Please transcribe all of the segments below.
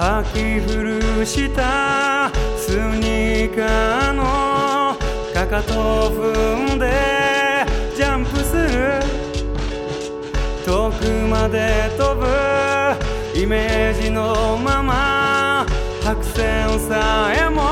吐き古したスニーカーのかかと踏んでジャンプする。遠くまで飛ぶイメージのまま白線さえも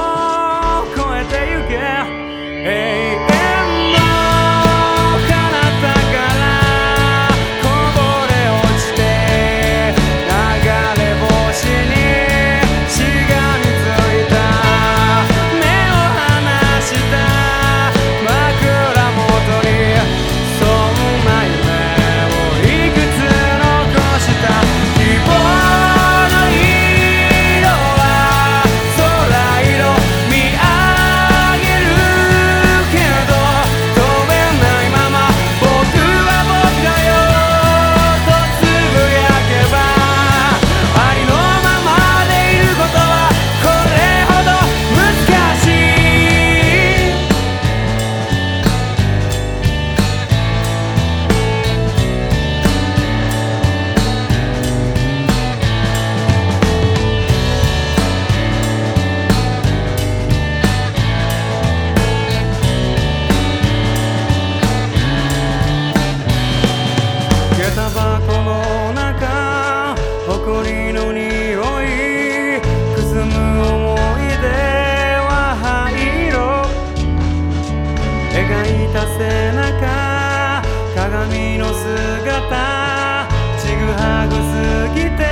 いた背中鏡の姿ちぐはぐすぎて